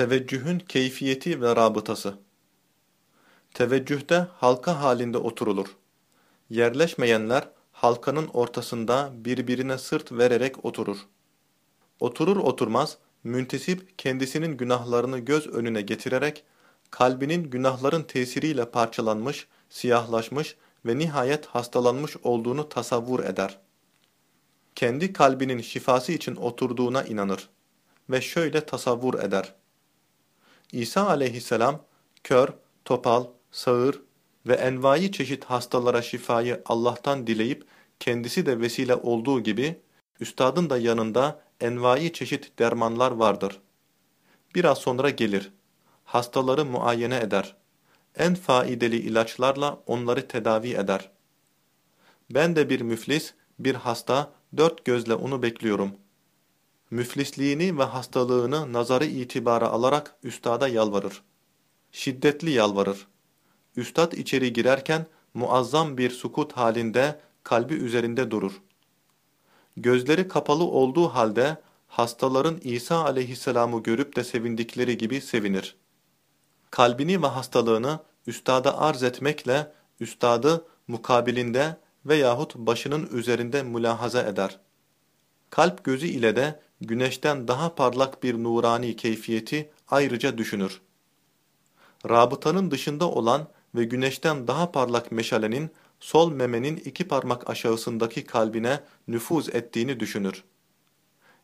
Teveccühün keyfiyeti ve rabıtası Teveccühte halka halinde oturulur. Yerleşmeyenler halkanın ortasında birbirine sırt vererek oturur. Oturur oturmaz müntesip kendisinin günahlarını göz önüne getirerek kalbinin günahların tesiriyle parçalanmış, siyahlaşmış ve nihayet hastalanmış olduğunu tasavvur eder. Kendi kalbinin şifası için oturduğuna inanır ve şöyle tasavvur eder. İsa aleyhisselam kör, topal, sağır ve envai çeşit hastalara şifayı Allah'tan dileyip kendisi de vesile olduğu gibi üstadın da yanında envai çeşit dermanlar vardır. Biraz sonra gelir. Hastaları muayene eder. En faidalı ilaçlarla onları tedavi eder. Ben de bir müflis, bir hasta, dört gözle onu bekliyorum. Müflisliğini ve hastalığını nazarı itibara alarak üstada yalvarır. Şiddetli yalvarır. Üstad içeri girerken muazzam bir sukut halinde kalbi üzerinde durur. Gözleri kapalı olduğu halde hastaların İsa aleyhisselamı görüp de sevindikleri gibi sevinir. Kalbini ve hastalığını üstada arz etmekle üstadı mukabilinde veyahut başının üzerinde mülahaza eder. Kalp gözü ile de güneşten daha parlak bir nurani keyfiyeti ayrıca düşünür. Rabıtanın dışında olan ve güneşten daha parlak meşalenin sol memenin iki parmak aşağısındaki kalbine nüfuz ettiğini düşünür.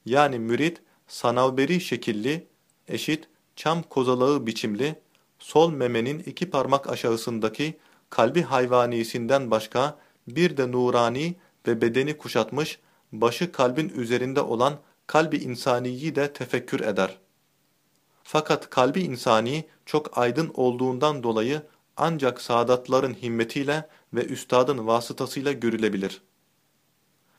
Yani mürit, sanavberi şekilli, eşit, çam kozalağı biçimli, sol memenin iki parmak aşağısındaki kalbi hayvanisinden başka bir de nurani ve bedeni kuşatmış, başı kalbin üzerinde olan kalbi insaniyi de tefekkür eder. Fakat kalbi insani çok aydın olduğundan dolayı ancak saadatların himmetiyle ve üstadın vasıtasıyla görülebilir.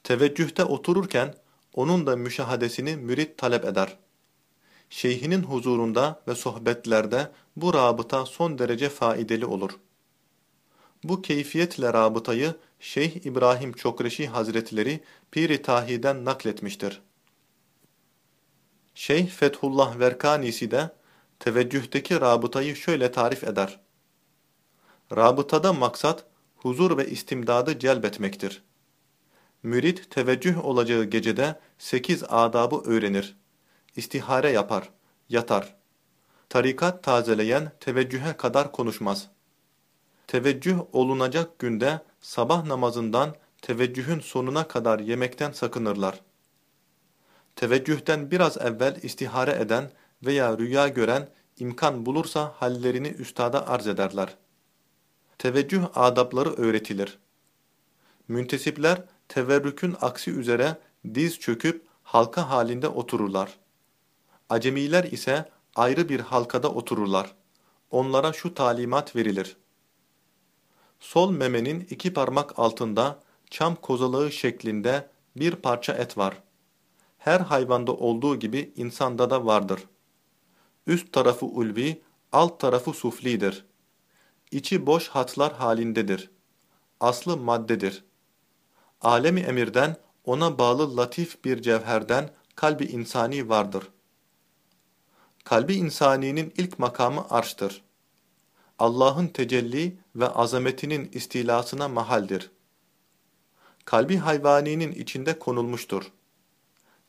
Teveccühte otururken onun da müşahadesini mürit talep eder. Şeyhinin huzurunda ve sohbetlerde bu rabıta son derece faidalı olur. Bu keyfiyetle rabıtayı Şeyh İbrahim Çokreşi Hazretleri Pir-i Tahi'den nakletmiştir. Şeyh Fethullah Verkanisi de teveccühteki rabıtayı şöyle tarif eder. Rabıtada maksat huzur ve istimdadı celbetmektir. Mürit teveccüh olacağı gecede sekiz adabı öğrenir. İstihare yapar, yatar. Tarikat tazeleyen teveccühe kadar konuşmaz. Teveccüh olunacak günde sabah namazından teveccühün sonuna kadar yemekten sakınırlar. Teveccühten biraz evvel istihare eden veya rüya gören imkan bulursa hallerini üstada arz ederler. Teveccüh adapları öğretilir. Müntesipler teverrükün aksi üzere diz çöküp halka halinde otururlar. Acemiler ise ayrı bir halkada otururlar. Onlara şu talimat verilir. Sol memenin iki parmak altında çam kozalığı şeklinde bir parça et var. Her hayvanda olduğu gibi insanda da vardır. Üst tarafı ulvi, alt tarafı suflidir. İçi boş hatlar halindedir. Aslı maddedir. Alemi emirden ona bağlı latif bir cevherden kalbi insani vardır. Kalbi insaninin ilk makamı arştır. Allah'ın tecelli ve azametinin istilasına mahaldir. Kalbi hayvaninin içinde konulmuştur.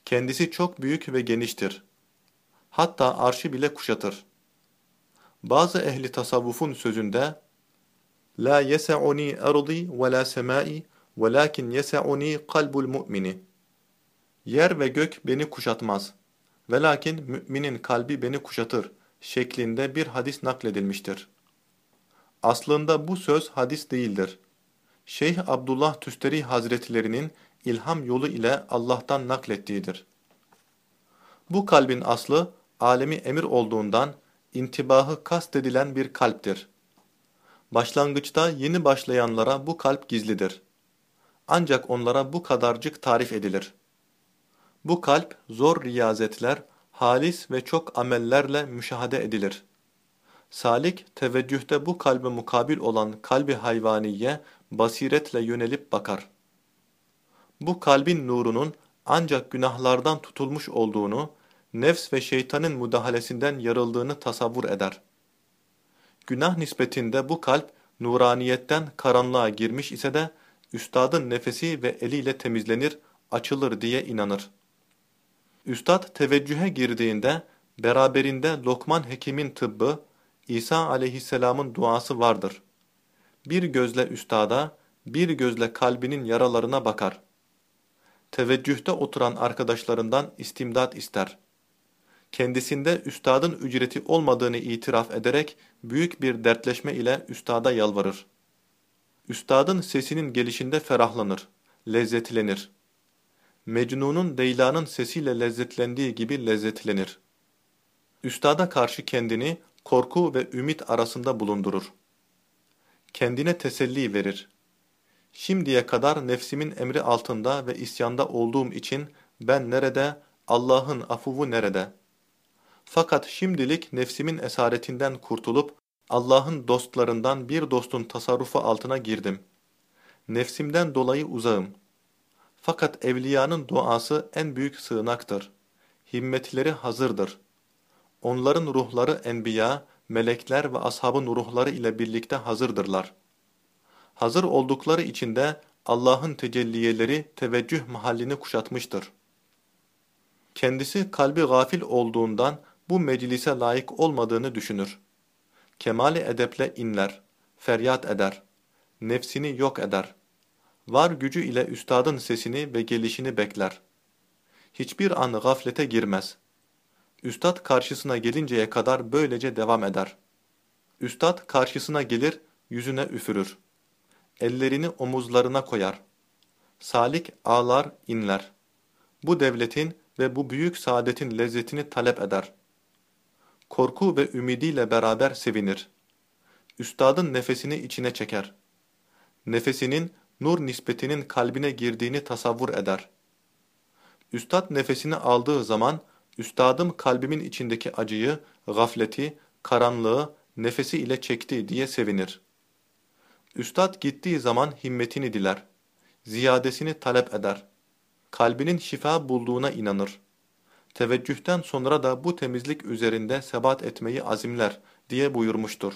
Kendisi çok büyük ve geniştir. Hatta arşı bile kuşatır. Bazı ehli tasavvufun sözünde La yese'uni ardi ve la semai velakin yese'uni kalbul mu'mini Yer ve gök beni kuşatmaz. Velakin müminin kalbi beni kuşatır şeklinde bir hadis nakledilmiştir. Aslında bu söz hadis değildir. Şeyh Abdullah Tüsteri Hazretlerinin ilham yolu ile Allah'tan naklettiğidir. Bu kalbin aslı alemi emir olduğundan intibahı kastedilen bir kalptir. Başlangıçta yeni başlayanlara bu kalp gizlidir. Ancak onlara bu kadarcık tarif edilir. Bu kalp zor riyazetler, halis ve çok amellerle müşahede edilir. Salik, teveccühte bu kalbe mukabil olan kalbi hayvaniye basiretle yönelip bakar. Bu kalbin nurunun ancak günahlardan tutulmuş olduğunu, nefs ve şeytanın müdahalesinden yarıldığını tasavvur eder. Günah nispetinde bu kalp nuraniyetten karanlığa girmiş ise de üstadın nefesi ve eliyle temizlenir, açılır diye inanır. Üstad teveccühe girdiğinde beraberinde Lokman Hekim'in tıbbı, İsa aleyhisselamın duası vardır. Bir gözle üstada, bir gözle kalbinin yaralarına bakar. Teveccühte oturan arkadaşlarından istimdat ister. Kendisinde üstadın ücreti olmadığını itiraf ederek büyük bir dertleşme ile üstada yalvarır. Üstadın sesinin gelişinde ferahlanır, lezzetlenir. Mecnun'un Leyla'nın sesiyle lezzetlendiği gibi lezzetlenir. Üstada karşı kendini korku ve ümit arasında bulundurur. Kendine teselli verir. Şimdiye kadar nefsimin emri altında ve isyanda olduğum için ben nerede, Allah'ın afuvu nerede? Fakat şimdilik nefsimin esaretinden kurtulup Allah'ın dostlarından bir dostun tasarrufu altına girdim. Nefsimden dolayı uzağım. Fakat evliyanın duası en büyük sığınaktır. Himmetleri hazırdır. Onların ruhları enbiya, melekler ve ashabın ruhları ile birlikte hazırdırlar. Hazır oldukları içinde Allah'ın tecelliyeleri teveccüh mahallini kuşatmıştır. Kendisi kalbi gafil olduğundan bu meclise layık olmadığını düşünür. Kemali edeple inler, feryat eder, nefsini yok eder. Var gücü ile üstadın sesini ve gelişini bekler. Hiçbir an gaflete girmez. Üstad karşısına gelinceye kadar böylece devam eder. Üstad karşısına gelir, yüzüne üfürür. Ellerini omuzlarına koyar. Salik ağlar, inler. Bu devletin ve bu büyük saadetin lezzetini talep eder. Korku ve ümidiyle beraber sevinir. Üstadın nefesini içine çeker. Nefesinin nur nispetinin kalbine girdiğini tasavvur eder. Üstad nefesini aldığı zaman, üstadım kalbimin içindeki acıyı, gafleti, karanlığı nefesi ile çekti diye sevinir. Üstad gittiği zaman himmetini diler. Ziyadesini talep eder. Kalbinin şifa bulduğuna inanır. Teveccühten sonra da bu temizlik üzerinde sebat etmeyi azimler diye buyurmuştur.